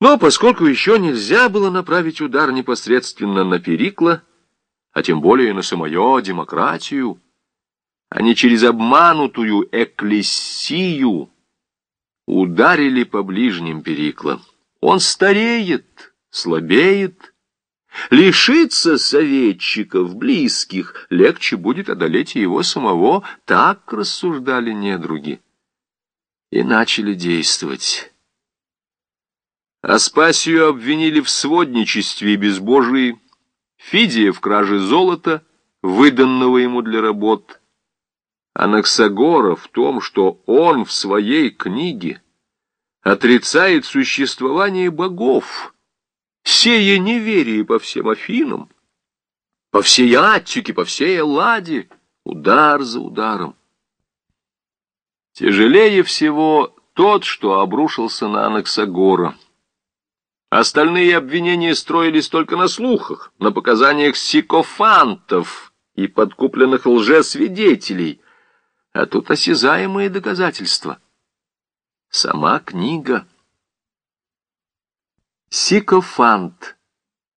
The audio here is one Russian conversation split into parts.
Но поскольку еще нельзя было направить удар непосредственно на Перикла, а тем более на самую демократию, а не через обманутую экклесию, ударили по ближним Перикла. Он стареет, слабеет, лишиться советчиков, близких, легче будет одолеть его самого, так рассуждали недруги. И начали действовать. Аспасию обвинили в сводничестве и безбожии, Фидия в краже золота, выданного ему для работ, Анаксагора в том, что он в своей книге отрицает существование богов, сея неверие по всем Афинам, по всей Аттике, по всей Элладе, удар за ударом. Тяжелее всего тот, что обрушился на Анаксагора. Остальные обвинения строились только на слухах, на показаниях сикофантов и подкупленных лжесвидетелей, а тут осязаемые доказательства. Сама книга. Сикофант,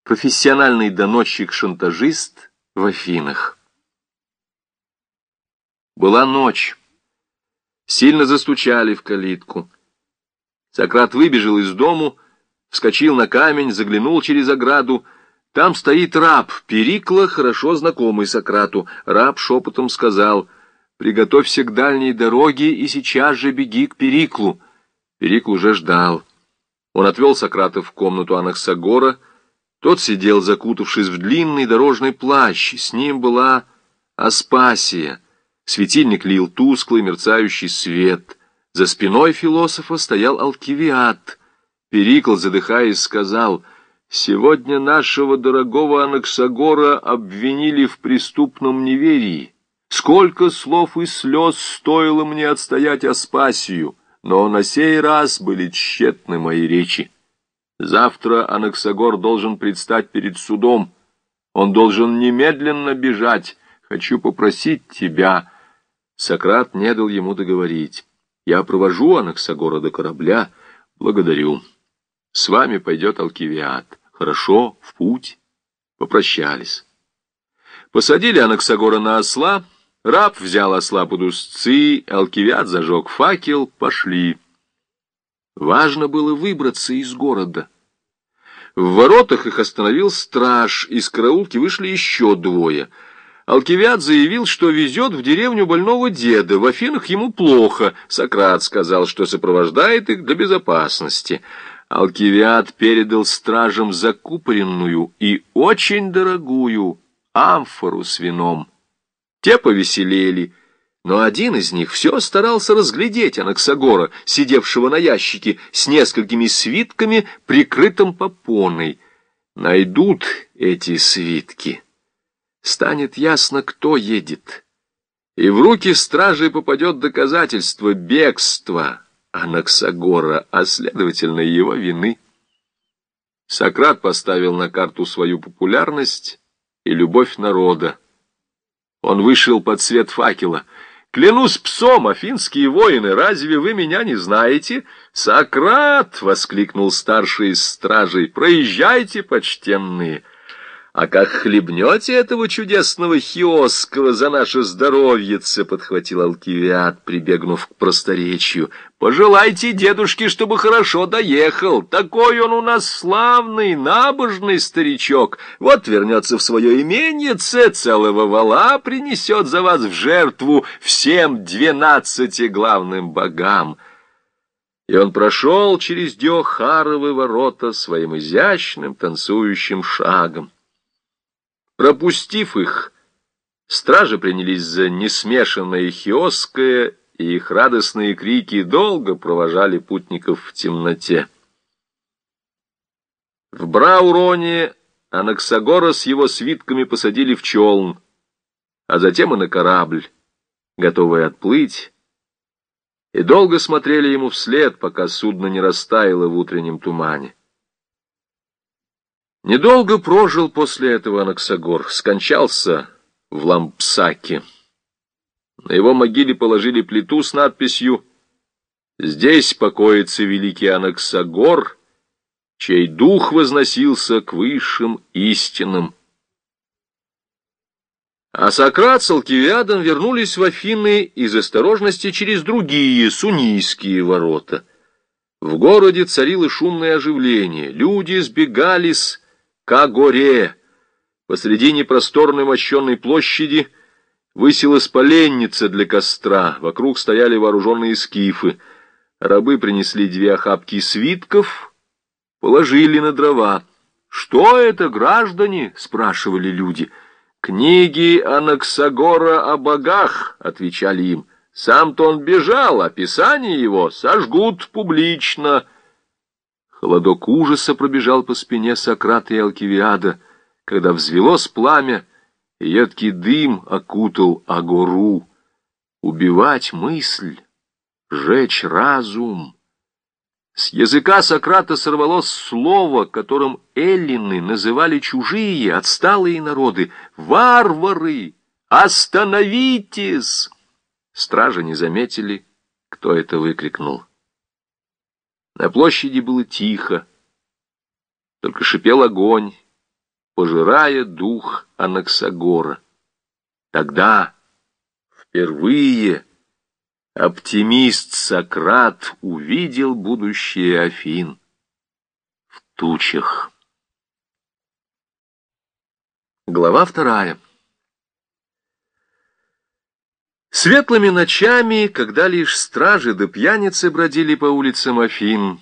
профессиональный доносчик-шантажист в Афинах. Была ночь. Сильно застучали в калитку. Сократ выбежал из дому, вскочил на камень, заглянул через ограду. Там стоит раб, Перикла, хорошо знакомый Сократу. Раб шепотом сказал, «Приготовься к дальней дороге и сейчас же беги к Периклу». Перикл уже ждал. Он отвел Сократа в комнату Анаксагора. Тот сидел, закутавшись в длинный дорожный плащ. С ним была Аспасия. Светильник лил тусклый, мерцающий свет. За спиной философа стоял Алкивиад — Перикл, задыхаясь, сказал, «Сегодня нашего дорогого Анаксагора обвинили в преступном неверии. Сколько слов и слез стоило мне отстоять Аспасию, но на сей раз были тщетны мои речи. Завтра Анаксагор должен предстать перед судом. Он должен немедленно бежать. Хочу попросить тебя». Сократ не дал ему договорить. «Я провожу Анаксагора до корабля. Благодарю». С вами пойдет Алкивиад. Хорошо, в путь. Попрощались. Посадили Анаксагора на осла, раб взял осла под узцы, Алкивиад зажег факел, пошли. Важно было выбраться из города. В воротах их остановил страж, из караулки вышли еще двое. Алкивиад заявил, что везет в деревню больного деда, в Афинах ему плохо. Сократ сказал, что сопровождает их для безопасности. Алкивиад передал стражам закупоренную и очень дорогую амфору с вином. Те повеселели, но один из них все старался разглядеть Анаксагора, сидевшего на ящике с несколькими свитками, прикрытым попоной. Найдут эти свитки. Станет ясно, кто едет. И в руки стражей попадет доказательство бегства Анаксагора, а следовательно его вины. Сократ поставил на карту свою популярность и любовь народа. Он вышел под свет факела. «Клянусь псом, афинские воины, разве вы меня не знаете?» «Сократ!» — воскликнул старший из стражей. «Проезжайте, почтенные!» А как хлебнете этого чудесного хиосского за наше здоровьице, — подхватил Алкивиад, прибегнув к просторечию. Пожелайте дедушке, чтобы хорошо доехал. Такой он у нас славный, набожный старичок. Вот вернется в свое имение, целого вала принесет за вас в жертву всем двенадцати главным богам. И он прошел через Диохаровы ворота своим изящным танцующим шагом. Пропустив их, стражи принялись за несмешанное хиосское, и их радостные крики долго провожали путников в темноте. В Брауроне Анаксагора с его свитками посадили в челн, а затем и на корабль, готовый отплыть, и долго смотрели ему вслед, пока судно не растаяло в утреннем тумане. Недолго прожил после этого Анаксагор, скончался в Лампсаке. На его могиле положили плиту с надписью «Здесь покоится великий Анаксагор, чей дух возносился к высшим истинам. А Сократ с Алкивиадом вернулись в Афины из осторожности через другие сунийские ворота. В городе царило шумное оживление, люди сбегались к горе. Посредине просторной мощенной площади высилась поленница для костра, вокруг стояли вооруженные скифы. Рабы принесли две охапки свитков, положили на дрова. «Что это, граждане?» — спрашивали люди. «Книги Анаксагора о богах», — отвечали им. «Сам-то он бежал, описание его сожгут публично». Холодок ужаса пробежал по спине Сократа и Алкивиада, когда взвелось пламя, и едкий дым окутал Агору. Убивать мысль, жечь разум — с языка Сократа сорвалось слово, которым эллины называли чужие, отсталые народы. «Варвары! Остановитесь!» Стражи не заметили, кто это выкрикнул. На площади было тихо, только шипел огонь, пожирая дух Анаксагора. Тогда, впервые, Оптимист Сократ увидел будущее Афин в тучах. Глава вторая. Светлыми ночами, когда лишь стражи да пьяницы бродили по улицам Афин,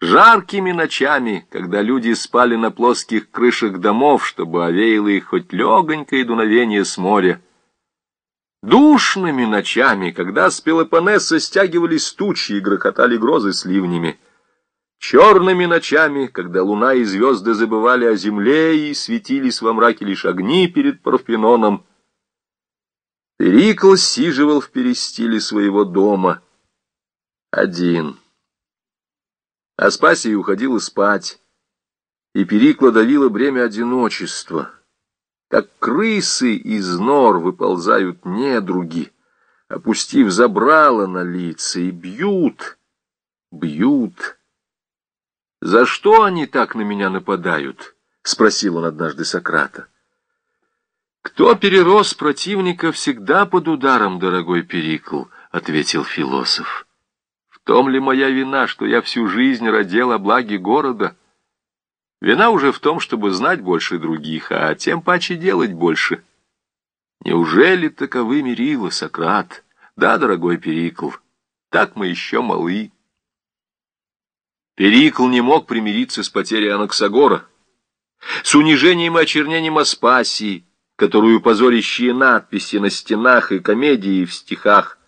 жаркими ночами, когда люди спали на плоских крышах домов, чтобы овеяло их хоть легонькое дуновение с моря, Душными ночами, когда с Пелопоннеса стягивались тучи и грохотали грозы с ливнями. Черными ночами, когда луна и звезды забывали о земле и светились во мраке лишь огни перед Парфеноном, Перикл сиживал в перестиле своего дома. Один. Аспасия уходила спать, и Перикла давила бремя одиночества — как крысы из нор выползают недруги, опустив забрало на лица, и бьют, бьют. «За что они так на меня нападают?» — спросил он однажды Сократа. «Кто перерос противника, всегда под ударом, дорогой Перикл», — ответил философ. «В том ли моя вина, что я всю жизнь родил о благе города?» Вина уже в том, чтобы знать больше других, а тем паче делать больше. Неужели таковы мерила, Сократ? Да, дорогой Перикл, так мы еще малы. Перикл не мог примириться с потерей Анаксагора, с унижением и очернением Аспасии, которую позорящие надписи на стенах и комедии в стихах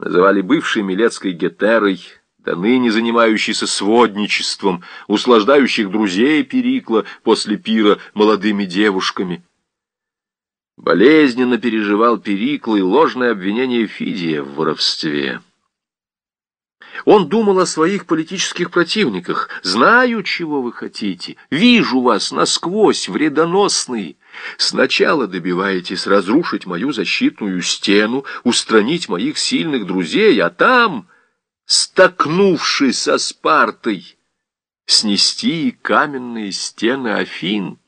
называли бывшей Милецкой Гетерой, до ныне занимающийся сводничеством, услаждающих друзей Перикла после пира молодыми девушками. Болезненно переживал Перикл и ложное обвинение Фидия в воровстве. Он думал о своих политических противниках. «Знаю, чего вы хотите. Вижу вас насквозь, вредоносный. Сначала добиваетесь разрушить мою защитную стену, устранить моих сильных друзей, а там...» столкнувшись со Спартой, снести каменные стены Афин.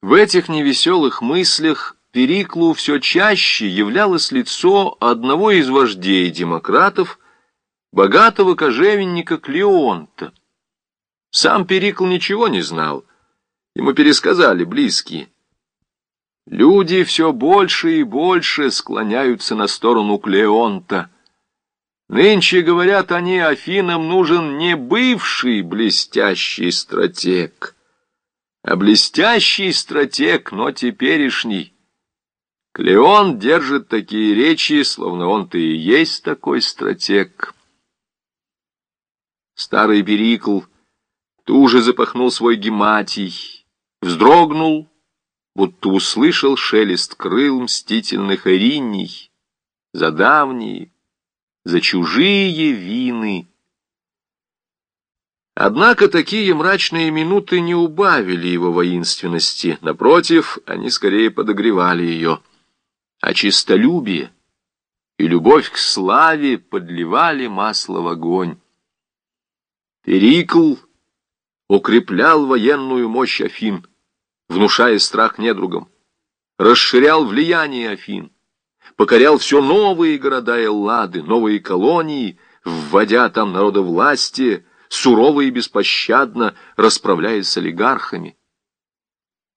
В этих невеселых мыслях Периклу все чаще являлось лицо одного из вождей демократов, богатого кожевенника Клеонта. Сам Перикл ничего не знал, ему пересказали близкие. Люди все больше и больше склоняются на сторону Клеонта — Нынче, говорят они, Афинам нужен не бывший блестящий стратег, а блестящий стратег, но теперешний. Клеон держит такие речи, словно он-то и есть такой стратег. Старый Перикл туже запахнул свой гематий, вздрогнул, будто услышал шелест крыл мстительных эринний за давние, за чужие вины. Однако такие мрачные минуты не убавили его воинственности. Напротив, они скорее подогревали ее. А чистолюбие и любовь к славе подливали масло в огонь. Перикл укреплял военную мощь Афин, внушая страх недругам, расширял влияние Афин, покорял все новые города Эллады, новые колонии, вводя там народовластие, сурово и беспощадно расправляясь с олигархами,